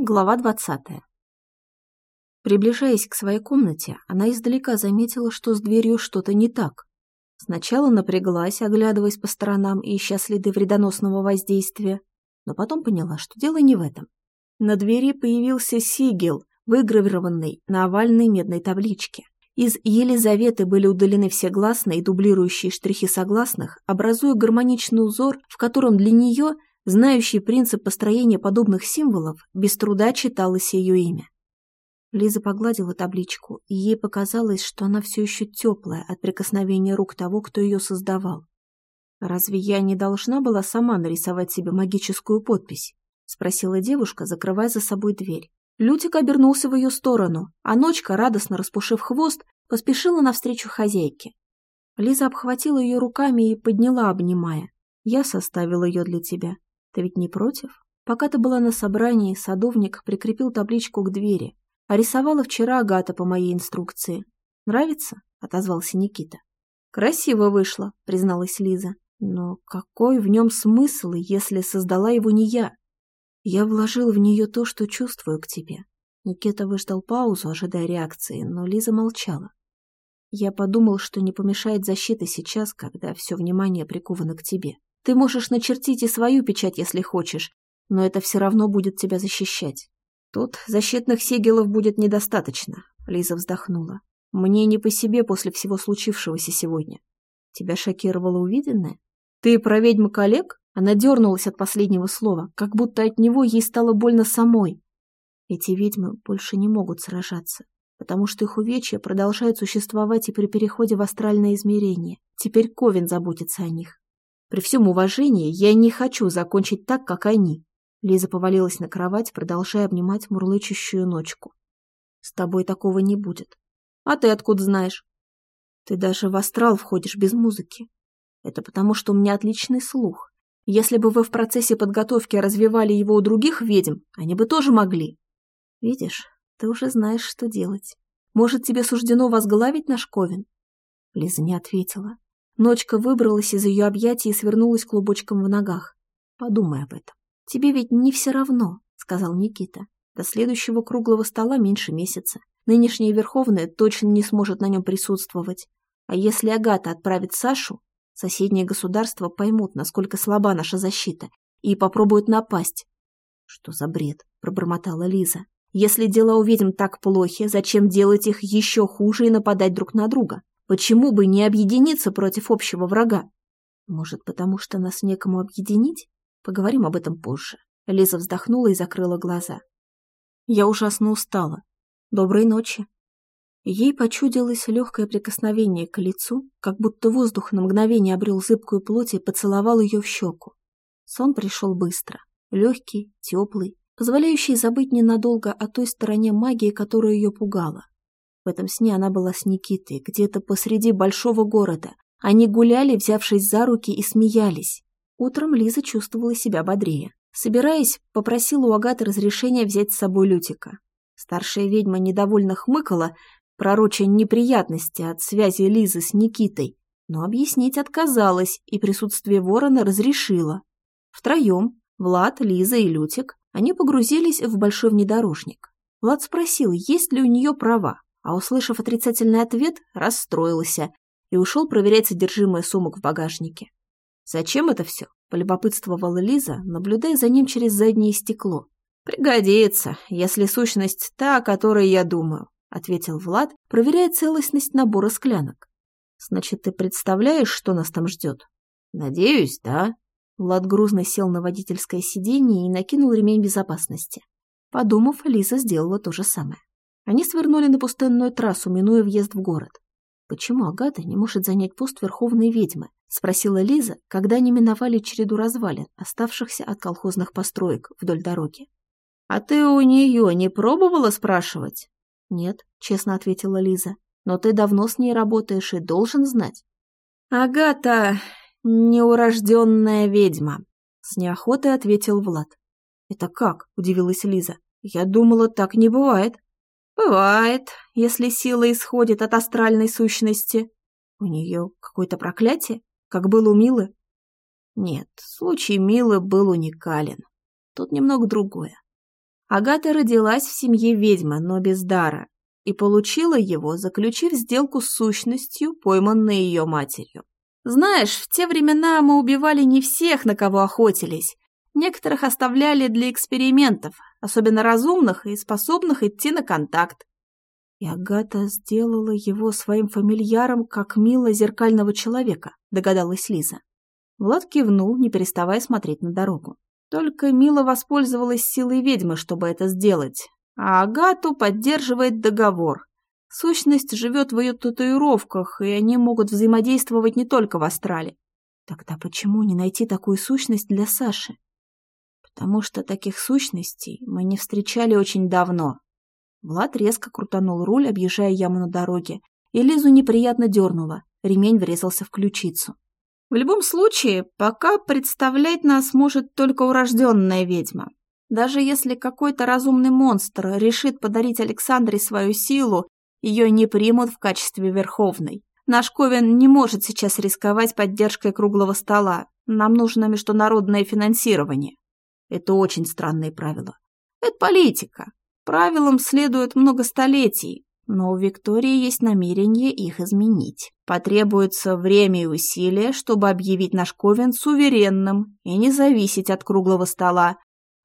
Глава двадцатая. Приближаясь к своей комнате, она издалека заметила, что с дверью что-то не так. Сначала напряглась, оглядываясь по сторонам и ища следы вредоносного воздействия, но потом поняла, что дело не в этом. На двери появился сигел, выгравированный на овальной медной табличке. Из Елизаветы были удалены все гласные и дублирующие штрихи согласных, образуя гармоничный узор, в котором для нее – знающий принцип построения подобных символов, без труда читалось ее имя. Лиза погладила табличку, и ей показалось, что она все еще теплая от прикосновения рук того, кто ее создавал. «Разве я не должна была сама нарисовать себе магическую подпись?» — спросила девушка, закрывая за собой дверь. Лютик обернулся в ее сторону, а ночка, радостно распушив хвост, поспешила навстречу хозяйке. Лиза обхватила ее руками и подняла, обнимая. «Я составила ее для тебя. Ты ведь не против? Пока ты была на собрании, садовник прикрепил табличку к двери. А рисовала вчера Агата по моей инструкции. Нравится? Отозвался Никита. Красиво вышло, призналась Лиза. Но какой в нем смысл, если создала его не я? Я вложил в нее то, что чувствую к тебе. Никита выждал паузу, ожидая реакции, но Лиза молчала. Я подумал, что не помешает защита сейчас, когда все внимание приковано к тебе. Ты можешь начертить и свою печать, если хочешь, но это все равно будет тебя защищать. Тут защитных сигелов будет недостаточно, Лиза вздохнула. Мне не по себе после всего случившегося сегодня. Тебя шокировало увиденное? Ты про ведьму коллег? Она дернулась от последнего слова, как будто от него ей стало больно самой. Эти ведьмы больше не могут сражаться, потому что их увечья продолжают существовать и при переходе в астральное измерение. Теперь Ковен заботится о них. При всем уважении я не хочу закончить так, как они. Лиза повалилась на кровать, продолжая обнимать мурлычущую ночку. С тобой такого не будет. А ты откуда знаешь? Ты даже в астрал входишь без музыки. Это потому, что у меня отличный слух. Если бы вы в процессе подготовки развивали его у других ведьм, они бы тоже могли. Видишь, ты уже знаешь, что делать. Может, тебе суждено возглавить наш Ковен? Лиза не ответила. Ночка выбралась из ее объятий и свернулась клубочком в ногах. «Подумай об этом. Тебе ведь не все равно», — сказал Никита. «До следующего круглого стола меньше месяца. Нынешняя Верховная точно не сможет на нем присутствовать. А если Агата отправит Сашу, соседние государства поймут, насколько слаба наша защита, и попробуют напасть». «Что за бред?» — пробормотала Лиза. «Если дела у ведьм так плохи, зачем делать их еще хуже и нападать друг на друга? Почему бы не объединиться против общего врага? Может, потому что нас некому объединить? Поговорим об этом позже. Лиза вздохнула и закрыла глаза. Я ужасно устала. Доброй ночи. Ей почудилось легкое прикосновение к лицу, как будто воздух на мгновение обрел зыбкую плоть и поцеловал ее в щеку. Сон пришел быстро, легкий, теплый, позволяющий забыть ненадолго о той стороне магии, которая ее пугала. В этом сне она была с Никитой, где-то посреди большого города. Они гуляли, взявшись за руки, и смеялись. Утром Лиза чувствовала себя бодрее. Собираясь, попросила у Агаты разрешения взять с собой Лютика. Старшая ведьма недовольно хмыкала, пророча неприятности от связи Лизы с Никитой, но объяснить отказалась и присутствие ворона разрешила. Втроем, Влад, Лиза и Лютик, они погрузились в большой внедорожник. Влад спросил, есть ли у нее права а, услышав отрицательный ответ, расстроился и ушел проверять содержимое сумок в багажнике. «Зачем это все?» – полюбопытствовала Лиза, наблюдая за ним через заднее стекло. «Пригодится, если сущность та, о которой я думаю», – ответил Влад, проверяя целостность набора склянок. «Значит, ты представляешь, что нас там ждет?» «Надеюсь, да». Влад грузно сел на водительское сиденье и накинул ремень безопасности. Подумав, Лиза сделала то же самое. Они свернули на пустынную трассу, минуя въезд в город. «Почему Агата не может занять пост верховной ведьмы?» — спросила Лиза, когда они миновали череду развалин, оставшихся от колхозных построек вдоль дороги. «А ты у нее не пробовала спрашивать?» «Нет», — честно ответила Лиза. «Но ты давно с ней работаешь и должен знать». «Агата — неурожденная ведьма», — с неохотой ответил Влад. «Это как?» — удивилась Лиза. «Я думала, так не бывает». «Бывает, если сила исходит от астральной сущности. У нее какое-то проклятие, как было у Милы?» «Нет, случай Милы был уникален. Тут немного другое. Агата родилась в семье ведьмы, но без дара, и получила его, заключив сделку с сущностью, пойманной ее матерью. Знаешь, в те времена мы убивали не всех, на кого охотились. Некоторых оставляли для экспериментов, особенно разумных и способных идти на контакт. И Агата сделала его своим фамильяром, как мило зеркального человека, догадалась Лиза. Влад кивнул, не переставая смотреть на дорогу. Только Мила воспользовалась силой ведьмы, чтобы это сделать, а Агату поддерживает договор. Сущность живет в ее татуировках, и они могут взаимодействовать не только в астрале. Тогда почему не найти такую сущность для Саши? Потому что таких сущностей мы не встречали очень давно. Влад резко крутанул руль, объезжая яму на дороге, и Лизу неприятно дернула, ремень врезался в ключицу. В любом случае, пока представлять нас может только урожденная ведьма. Даже если какой-то разумный монстр решит подарить Александре свою силу, ее не примут в качестве верховной. Наш Ковен не может сейчас рисковать поддержкой круглого стола. Нам нужно международное финансирование. Это очень странные правила. Это политика. Правилам следует много столетий, но у Виктории есть намерение их изменить. Потребуется время и усилия, чтобы объявить наш Ковен суверенным и не зависеть от круглого стола.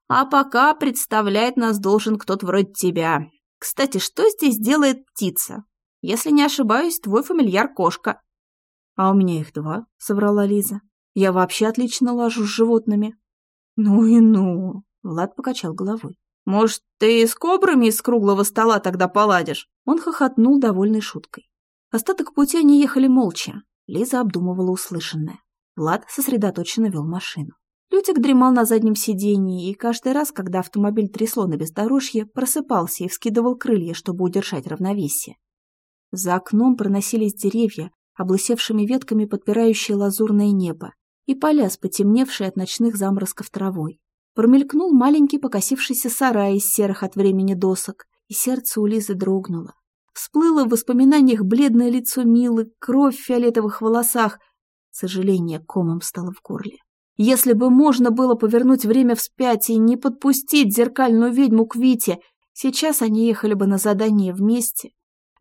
А пока представлять нас должен кто-то вроде тебя. Кстати, что здесь делает птица? Если не ошибаюсь, твой фамильяр кошка. А у меня их два, соврала Лиза. Я вообще отлично лажу с животными. Ну и ну, Влад покачал головой. Может, ты с кобрами из круглого стола тогда поладишь?» Он хохотнул довольной шуткой. Остаток пути они ехали молча. Лиза обдумывала услышанное. Влад сосредоточенно вел машину. Лютик дремал на заднем сидении, и каждый раз, когда автомобиль трясло на бездорожье, просыпался и вскидывал крылья, чтобы удержать равновесие. За окном проносились деревья, облысевшими ветками подпирающие лазурное небо, и поля с потемневшей от ночных заморозков травой. Промелькнул маленький покосившийся сарай из серых от времени досок, и сердце у Лизы дрогнуло. Всплыло в воспоминаниях бледное лицо Милы, кровь в фиолетовых волосах. Сожаление комом стало в горле. Если бы можно было повернуть время вспять и не подпустить зеркальную ведьму к Вите, сейчас они ехали бы на задание вместе.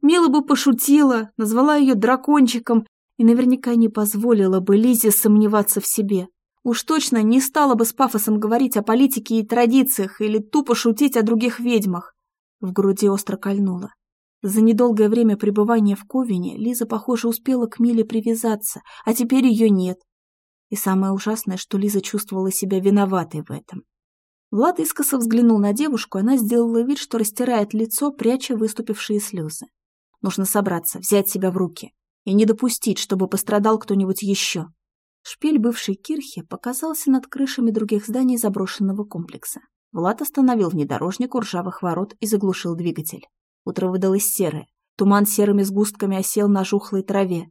Мила бы пошутила, назвала ее дракончиком и наверняка не позволила бы Лизе сомневаться в себе. Уж точно не стала бы с пафосом говорить о политике и традициях или тупо шутить о других ведьмах. В груди остро кольнуло. За недолгое время пребывания в Ковине Лиза, похоже, успела к Миле привязаться, а теперь ее нет. И самое ужасное, что Лиза чувствовала себя виноватой в этом. Влад искоса взглянул на девушку, она сделала вид, что растирает лицо, пряча выступившие слезы. Нужно собраться, взять себя в руки и не допустить, чтобы пострадал кто-нибудь еще. Шпиль бывшей кирхи показался над крышами других зданий заброшенного комплекса. Влад остановил внедорожник у ржавых ворот и заглушил двигатель. Утро выдалось серое. Туман серыми сгустками осел на жухлой траве.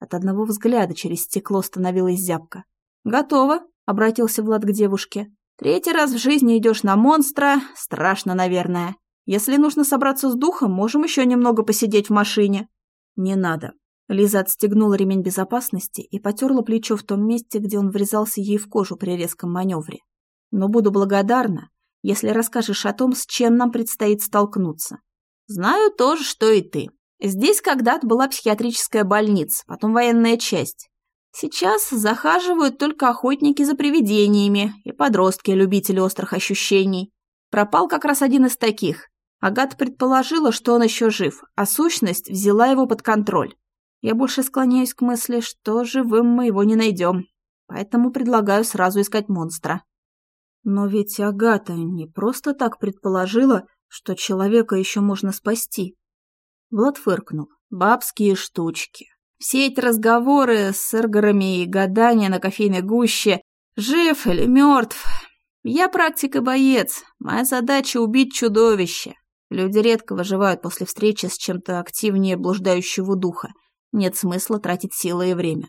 От одного взгляда через стекло становилась зябка. «Готово», — обратился Влад к девушке. «Третий раз в жизни идешь на монстра. Страшно, наверное. Если нужно собраться с духом, можем еще немного посидеть в машине». «Не надо», Лиза отстегнула ремень безопасности и потерла плечо в том месте, где он врезался ей в кожу при резком маневре. «Но буду благодарна, если расскажешь о том, с чем нам предстоит столкнуться. Знаю то же, что и ты. Здесь когда-то была психиатрическая больница, потом военная часть. Сейчас захаживают только охотники за привидениями и подростки-любители острых ощущений. Пропал как раз один из таких. Агата предположила, что он еще жив, а сущность взяла его под контроль. Я больше склоняюсь к мысли, что живым мы его не найдем, поэтому предлагаю сразу искать монстра. Но ведь Агата не просто так предположила, что человека еще можно спасти. Влад фыркнул. Бабские штучки. Все эти разговоры с эргорами и гадания на кофейной гуще, жив или мертв. Я практик и боец. Моя задача — убить чудовище. Люди редко выживают после встречи с чем-то активнее блуждающего духа. Нет смысла тратить силы и время.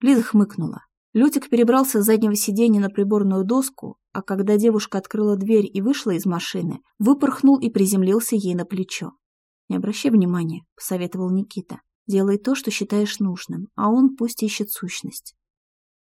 Лиза хмыкнула. Лютик перебрался с заднего сиденья на приборную доску, а когда девушка открыла дверь и вышла из машины, выпорхнул и приземлился ей на плечо. «Не обращай внимания», — посоветовал Никита. «Делай то, что считаешь нужным, а он пусть ищет сущность».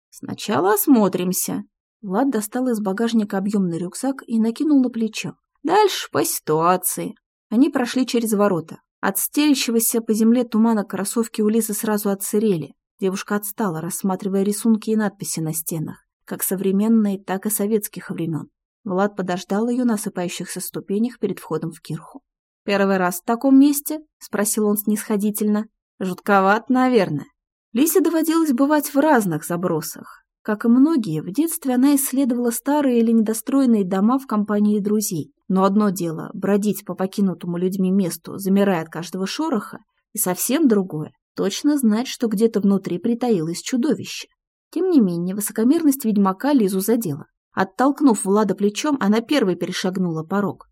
«Сначала осмотримся». Влад достал из багажника объемный рюкзак и накинул на плечо. Дальше по ситуации. Они прошли через ворота. От стелящегося по земле тумана кроссовки у Лизы сразу отсырели. Девушка отстала, рассматривая рисунки и надписи на стенах, как современные, так и советских времен. Влад подождал ее на осыпающихся ступенях перед входом в кирху. «Первый раз в таком месте?» — спросил он снисходительно. «Жутковат, наверное». Лисе доводилось бывать в разных забросах. Как и многие, в детстве она исследовала старые или недостроенные дома в компании друзей. Но одно дело – бродить по покинутому людьми месту, замирая от каждого шороха, и совсем другое – точно знать, что где-то внутри притаилось чудовище. Тем не менее, высокомерность ведьмака Лизу задела. Оттолкнув Влада плечом, она первой перешагнула порог.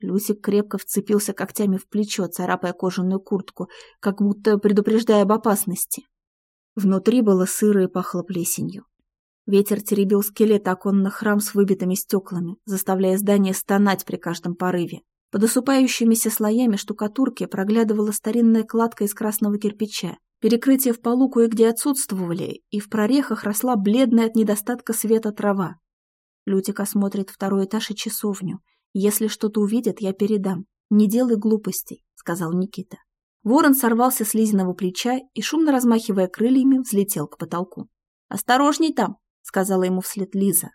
Люсик крепко вцепился когтями в плечо, царапая кожаную куртку, как будто предупреждая об опасности. Внутри было сыро и пахло плесенью. Ветер теребил скелет оконных рам с выбитыми стеклами, заставляя здание стонать при каждом порыве. Под осыпающимися слоями штукатурки проглядывала старинная кладка из красного кирпича. Перекрытия в полу кое-где отсутствовали, и в прорехах росла бледная от недостатка света трава. Лютик осмотрит второй этаж и часовню. Если что-то увидят, я передам. Не делай глупостей, сказал Никита. Ворон сорвался с Лизиного плеча и, шумно размахивая крыльями, взлетел к потолку. «Осторожней там!» Сказала ему вслед Лиза.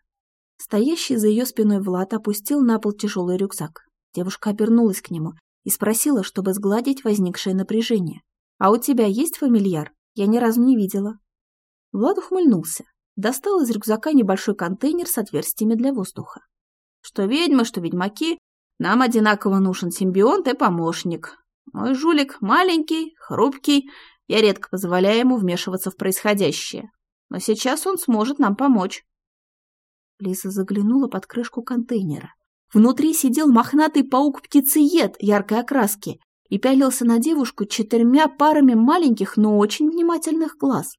Стоящий за ее спиной Влад опустил на пол тяжелый рюкзак. Девушка обернулась к нему и спросила, чтобы сгладить возникшее напряжение. «А у тебя есть фамильяр? Я ни разу не видела». Влад ухмыльнулся. Достал из рюкзака небольшой контейнер с отверстиями для воздуха. «Что ведьмы, что ведьмаки, нам одинаково нужен симбионт и помощник. Мой жулик маленький, хрупкий, я редко позволяю ему вмешиваться в происходящее но сейчас он сможет нам помочь. Лиза заглянула под крышку контейнера. Внутри сидел мохнатый паук-птицеед яркой окраски и пялился на девушку четырьмя парами маленьких, но очень внимательных глаз.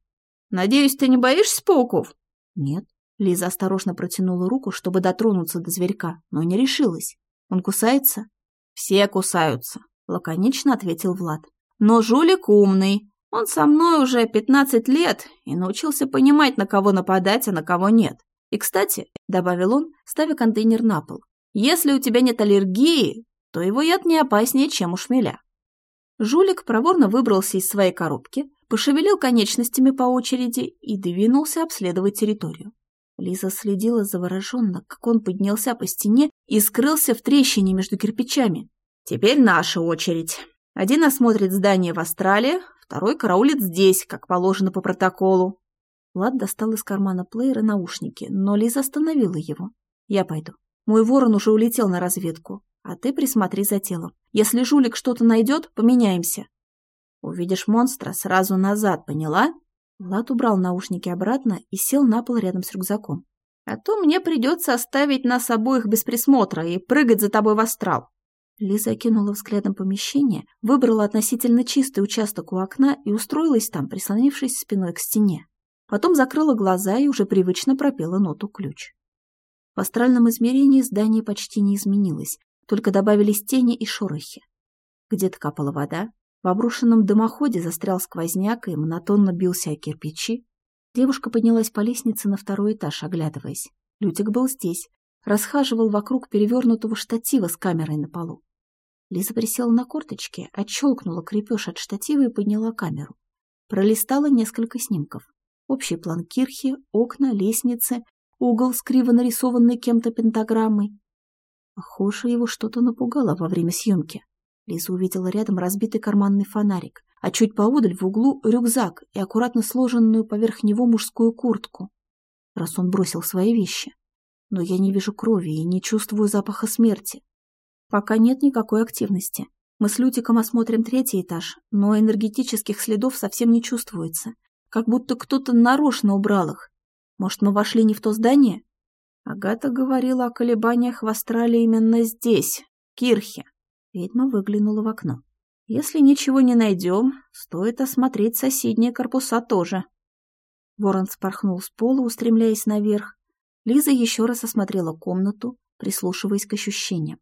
«Надеюсь, ты не боишься пауков?» «Нет». Лиза осторожно протянула руку, чтобы дотронуться до зверька, но не решилась. «Он кусается?» «Все кусаются», — лаконично ответил Влад. «Но жулик умный. Он со мной уже 15 лет и научился понимать, на кого нападать, а на кого нет. И, кстати, — добавил он, ставя контейнер на пол, — если у тебя нет аллергии, то его яд не опаснее, чем у шмеля. Жулик проворно выбрался из своей коробки, пошевелил конечностями по очереди и двинулся обследовать территорию. Лиза следила завороженно, как он поднялся по стене и скрылся в трещине между кирпичами. «Теперь наша очередь. Один осмотрит здание в Австралии, Второй караулит здесь, как положено по протоколу. Влад достал из кармана плеера наушники, но Лиза остановила его. Я пойду. Мой ворон уже улетел на разведку, а ты присмотри за телом. Если жулик что-то найдет, поменяемся. Увидишь монстра, сразу назад, поняла? Влад убрал наушники обратно и сел на пол рядом с рюкзаком. А то мне придется оставить нас обоих без присмотра и прыгать за тобой в астрал. Лиза окинула взглядом помещение, выбрала относительно чистый участок у окна и устроилась там, прислонившись спиной к стене. Потом закрыла глаза и уже привычно пропела ноту ключ. В астральном измерении здание почти не изменилось, только добавились тени и шорохи. Где-то капала вода, в обрушенном дымоходе застрял сквозняк и монотонно бился о кирпичи. Девушка поднялась по лестнице на второй этаж, оглядываясь. Лютик был здесь, расхаживал вокруг перевернутого штатива с камерой на полу. Лиза присела на корточки, отщелкнула крепеж от штатива и подняла камеру. Пролистала несколько снимков. Общий план кирхи, окна, лестницы, угол с криво нарисованной кем-то пентаграммой. Похоже, его что-то напугало во время съемки. Лиза увидела рядом разбитый карманный фонарик, а чуть поодаль в углу рюкзак и аккуратно сложенную поверх него мужскую куртку. Раз он бросил свои вещи. Но я не вижу крови и не чувствую запаха смерти. Пока нет никакой активности. Мы с Лютиком осмотрим третий этаж, но энергетических следов совсем не чувствуется. Как будто кто-то нарочно убрал их. Может, мы вошли не в то здание? Агата говорила о колебаниях в астрале именно здесь, в Кирхе. Ведьма выглянула в окно. Если ничего не найдем, стоит осмотреть соседние корпуса тоже. Ворон спорхнул с пола, устремляясь наверх. Лиза еще раз осмотрела комнату, прислушиваясь к ощущениям.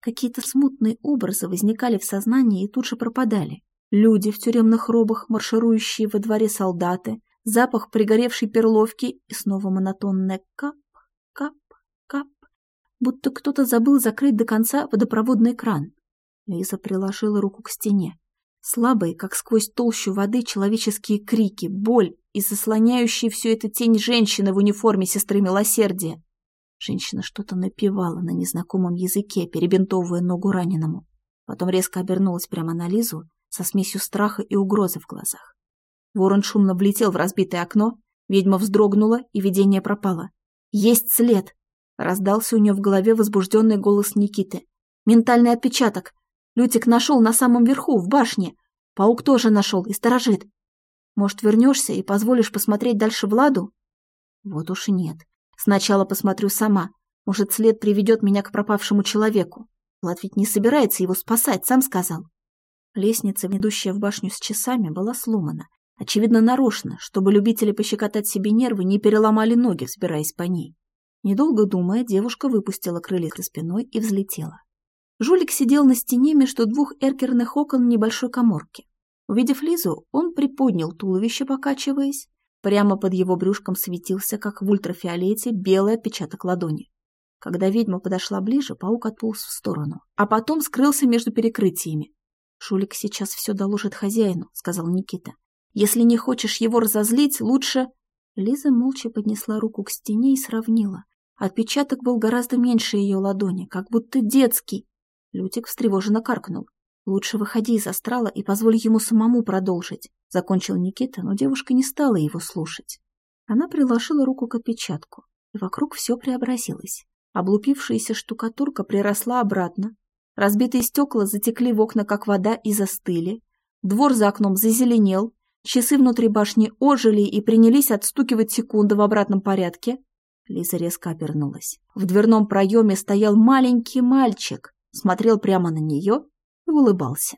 Какие-то смутные образы возникали в сознании и тут же пропадали. Люди в тюремных робах, марширующие во дворе солдаты, запах пригоревшей перловки и снова монотонное кап, кап, кап. будто кто-то забыл закрыть до конца водопроводный кран. Лиза приложила руку к стене. Слабые, как сквозь толщу воды, человеческие крики, боль и заслоняющие все это тень женщины в униформе сестры милосердия. Женщина что-то напевала на незнакомом языке, перебинтовывая ногу раненому. Потом резко обернулась прямо на Лизу со смесью страха и угрозы в глазах. Ворон шумно влетел в разбитое окно, ведьма вздрогнула, и видение пропало. «Есть след!» — раздался у нее в голове возбужденный голос Никиты. «Ментальный отпечаток! Лютик нашел на самом верху, в башне! Паук тоже нашел и сторожит! Может, вернешься и позволишь посмотреть дальше Владу?» «Вот уж и нет. Сначала посмотрю сама. Может, след приведет меня к пропавшему человеку. Влад ведь не собирается его спасать, сам сказал. Лестница, ведущая в башню с часами, была сломана. Очевидно, нарочно, чтобы любители пощекотать себе нервы не переломали ноги, взбираясь по ней. Недолго думая, девушка выпустила крылья за спиной и взлетела. Жулик сидел на стене между двух эркерных окон небольшой коморки. Увидев Лизу, он приподнял туловище, покачиваясь. Прямо под его брюшком светился, как в ультрафиолете, белый отпечаток ладони. Когда ведьма подошла ближе, паук отполз в сторону, а потом скрылся между перекрытиями. «Шулик сейчас все доложит хозяину», — сказал Никита. «Если не хочешь его разозлить, лучше...» Лиза молча поднесла руку к стене и сравнила. Отпечаток был гораздо меньше ее ладони, как будто детский. Лютик встревоженно каркнул. «Лучше выходи из астрала и позволь ему самому продолжить», — закончил Никита, но девушка не стала его слушать. Она приложила руку к отпечатку, и вокруг все преобразилось. Облупившаяся штукатурка приросла обратно, Разбитые стекла затекли в окна, как вода, и застыли. Двор за окном зазеленел. Часы внутри башни ожили и принялись отстукивать секунды в обратном порядке. Лиза резко обернулась. В дверном проеме стоял маленький мальчик, смотрел прямо на нее и улыбался.